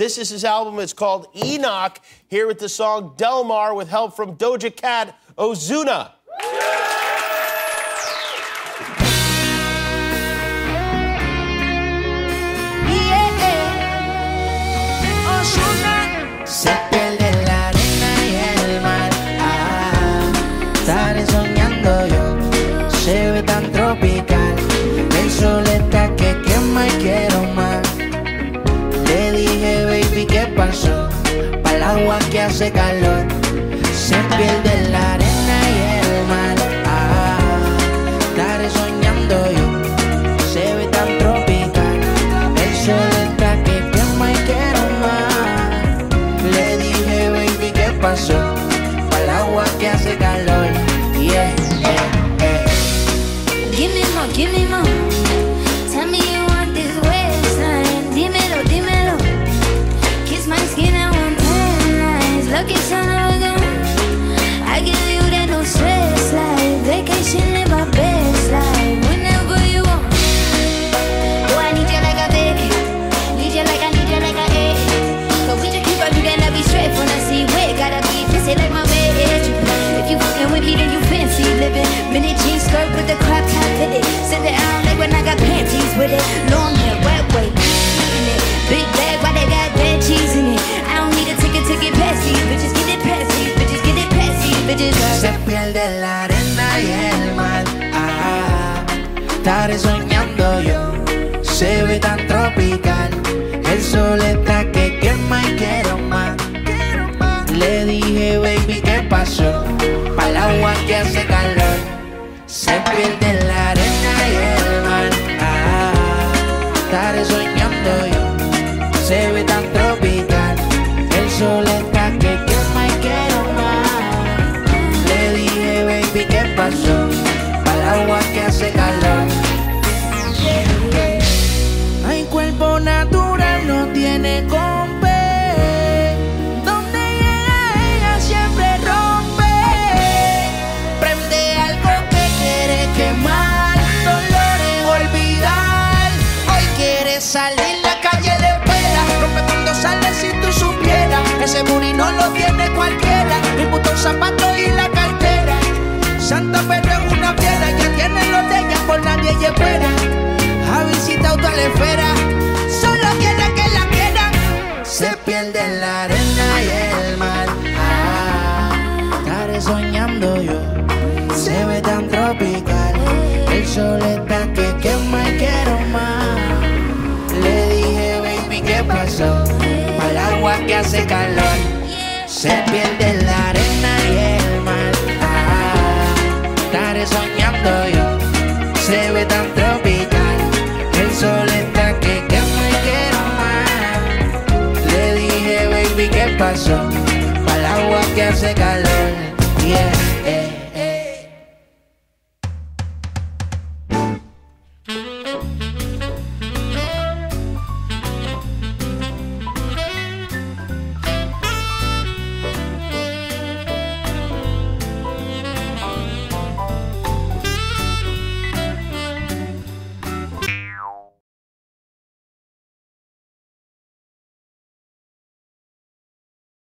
This is his album. It's called Enoch. Here with the song Delmar with help from Doja Cat Ozuna. vi qué pasó. Para el agua que hace calor, se pierde. I get de la arena y el mar. Ah, estaré soñando yo, se ve tan tropical. El sol está que quema y quiero más. Le dije, baby, ¿qué pasó? Para el agua que hace calor, se pierde la arena. de la arena y el mar. Ah, estaré soñando yo, se ve tan tropical. El sol está que quema y quiero más. Le dije, baby, ¿qué pasó? Al agua que hace calor, se pierde la arena. pasó, para el agua que hace calor.